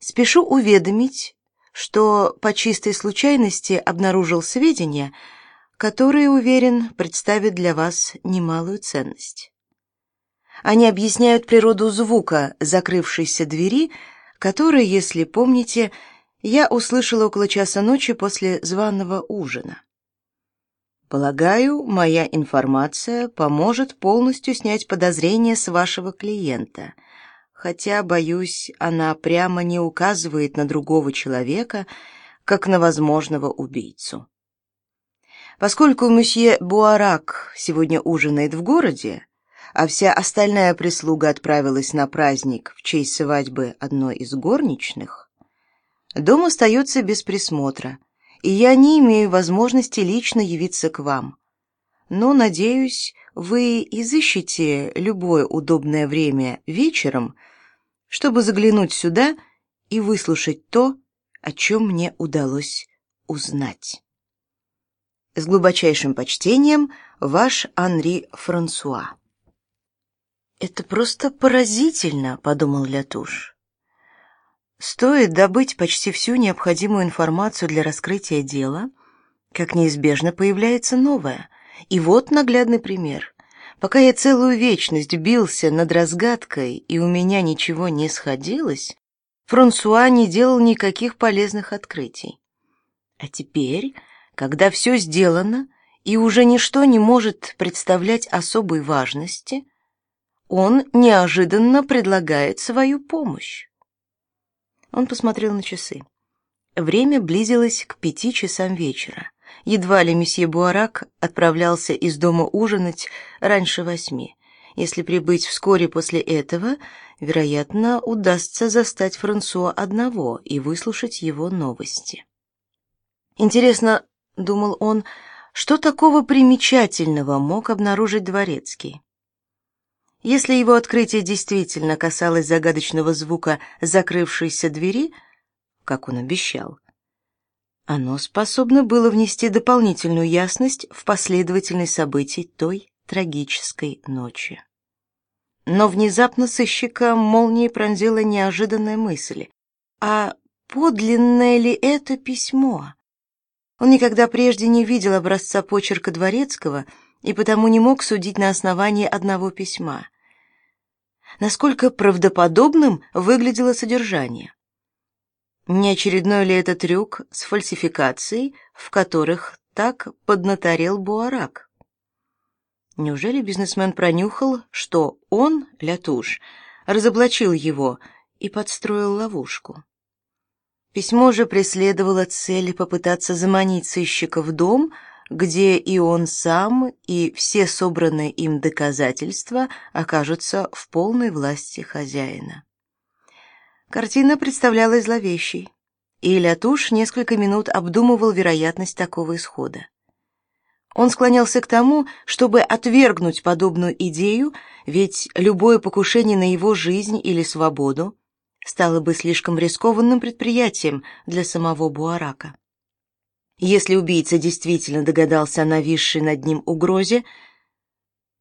Спешу уведомить, что по чистой случайности обнаружил сведения, которые, уверен, представят для вас немалую ценность. Они объясняют природу звука закрывшейся двери, который, если помните, я услышала около часа ночи после званого ужина. Полагаю, моя информация поможет полностью снять подозрения с вашего клиента, хотя, боюсь, она прямо не указывает на другого человека, как на возможного убийцу. Поскольку месье Буарак сегодня ужинает в городе, а вся остальная прислуга отправилась на праздник в честь свадьбы одной из горничных, дом остается без присмотра — и я не имею возможности лично явиться к вам. Но, надеюсь, вы изыщете любое удобное время вечером, чтобы заглянуть сюда и выслушать то, о чем мне удалось узнать. С глубочайшим почтением, ваш Анри Франсуа. «Это просто поразительно», — подумал Лятуш. Стоит добыть почти всю необходимую информацию для раскрытия дела, как неизбежно появляется новое. И вот наглядный пример. Пока я целую вечность бился над разгадкой, и у меня ничего не сходилось, Франсуа не делал никаких полезных открытий. А теперь, когда все сделано, и уже ничто не может представлять особой важности, он неожиданно предлагает свою помощь. Он посмотрел на часы. Время близилось к пяти часам вечера. Едва ли месье Буарак отправлялся из дома ужинать раньше восьми. Если прибыть вскоре после этого, вероятно, удастся застать Франсуа одного и выслушать его новости. Интересно, думал он, что такого примечательного мог обнаружить дворецкий? Если его открытие действительно касалось загадочного звука закрывшейся двери, как он обещал, оно способно было внести дополнительную ясность в последовательность событий той трагической ночи. Но внезапно сыщика молнией пронзила неожиданная мысль. А подлинное ли это письмо? Он никогда прежде не видел образца почерка Дворецкого — и потому не мог судить на основании одного письма. Насколько правдоподобным выглядело содержание? Не очередной ли это трюк с фальсификацией, в которых так поднаторел Буарак? Неужели бизнесмен пронюхал, что он, Лятуш, разоблачил его и подстроил ловушку? Письмо же преследовало цель попытаться заманить сыщика в дом, где и он сам, и все собранные им доказательства окажутся в полной власти хозяина. Картина представлялась зловещей, и Лятуш несколько минут обдумывал вероятность такого исхода. Он склонялся к тому, чтобы отвергнуть подобную идею, ведь любое покушение на его жизнь или свободу стало бы слишком рискованным предприятием для самого Буарака. Если убийца действительно догадался о нависшей над ним угрозе,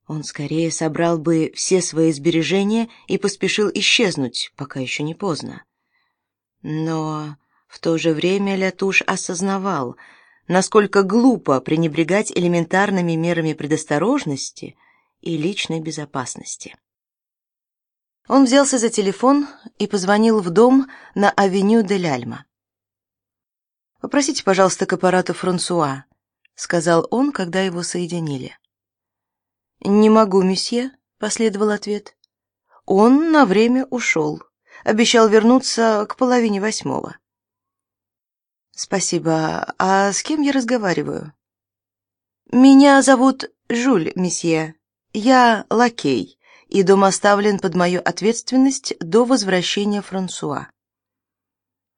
он скорее собрал бы все свои сбережения и поспешил исчезнуть, пока еще не поздно. Но в то же время Лятуш осознавал, насколько глупо пренебрегать элементарными мерами предосторожности и личной безопасности. Он взялся за телефон и позвонил в дом на авеню де Ляльма. «Попросите, пожалуйста, к аппарату Франсуа», — сказал он, когда его соединили. «Не могу, месье», — последовал ответ. «Он на время ушел. Обещал вернуться к половине восьмого». «Спасибо. А с кем я разговариваю?» «Меня зовут Жюль, месье. Я лакей, и дом оставлен под мою ответственность до возвращения Франсуа».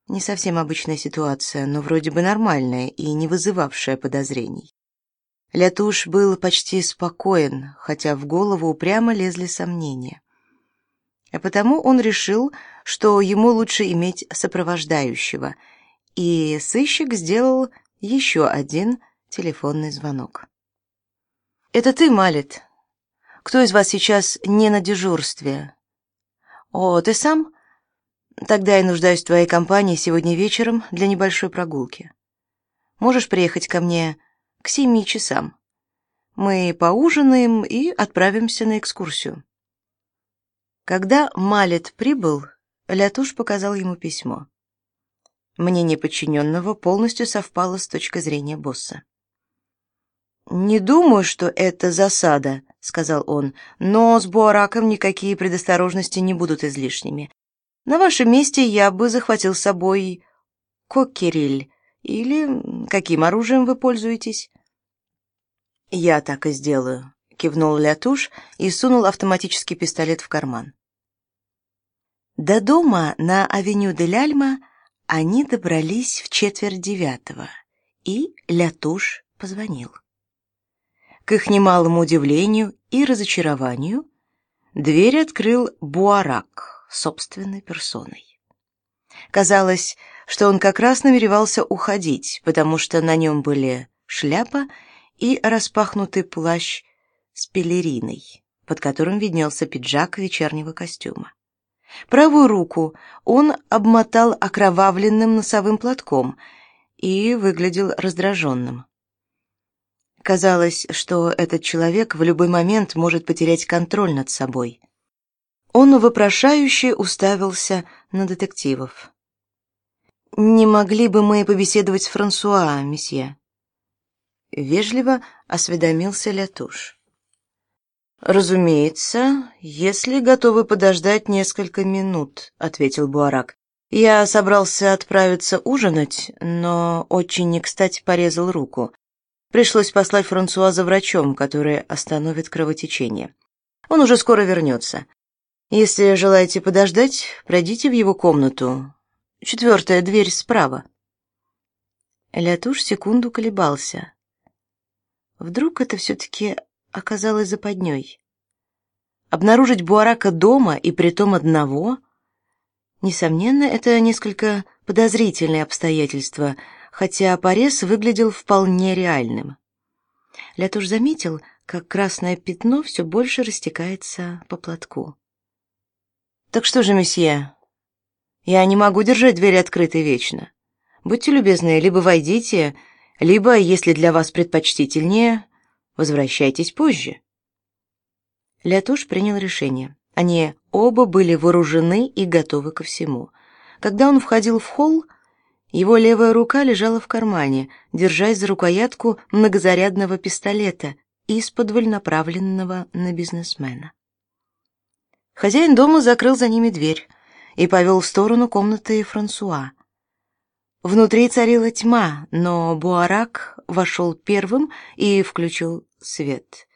Не совсем обычная ситуация, но вроде бы нормальная и не вызывавшая подозрений. Лятуш был почти спокоен, хотя в голову упрямо лезли сомнения. А потому он решил, что ему лучше иметь сопровождающего, и сыщик сделал еще один телефонный звонок. «Это ты, Малет? Кто из вас сейчас не на дежурстве?» «О, ты сам?» Тогда я нуждаюсь в твоей компании сегодня вечером для небольшой прогулки. Можешь приехать ко мне к семи часам. Мы поужинаем и отправимся на экскурсию. Когда Малет прибыл, Лятуш показал ему письмо. Мнение подчиненного полностью совпало с точки зрения босса. «Не думаю, что это засада», — сказал он, «но с Буараком никакие предосторожности не будут излишними. На вашем месте я бы захватил с собой кокериль, или каким оружием вы пользуетесь?» «Я так и сделаю», — кивнул Лятуш и сунул автоматический пистолет в карман. До дома на авеню де Ляльма они добрались в четверть девятого, и Лятуш позвонил. К их немалому удивлению и разочарованию дверь открыл Буарак собственной персоной. Казалось, что он как раз намеревался уходить, потому что на нем были шляпа и распахнутый плащ с пелериной, под которым виднелся пиджак вечернего костюма. Правую руку он обмотал окровавленным носовым платком и выглядел раздраженным. Казалось, что этот человек в любой момент может потерять контроль над собой. Он вопрошающе уставился на детективов. «Не могли бы мы побеседовать с Франсуа, месье?» Вежливо осведомился Лятуш. «Разумеется, если готовы подождать несколько минут», — ответил Буарак. «Я собрался отправиться ужинать, но очень не кстати порезал руку. Пришлось послать Франсуа за врачом, который остановит кровотечение. Он уже скоро вернется. Если желаете подождать, пройдите в его комнату. Четвертая дверь справа». Лятуш секунду колебался. Вдруг это все-таки оказалось западней? Обнаружить Буарака дома и притом одного? Несомненно, это несколько подозрительное обстоятельство, хотя порез выглядел вполне реальным. Лятуш заметил, как красное пятно все больше растекается по платку. «Так что же, месье, я не могу держать дверь открытой вечно. Будьте любезны, либо войдите, либо, если для вас предпочтительнее, возвращайтесь позже. Лятуш принял решение. Они оба были вооружены и готовы ко всему. Когда он входил в холл, его левая рука лежала в кармане, держась за рукоятку многозарядного пистолета, из-под направленного на бизнесмена. Хозяин дома закрыл за ними дверь и повел в сторону комнаты Франсуа. Внутри царила тьма, но Буарак вошел первым и включил свет.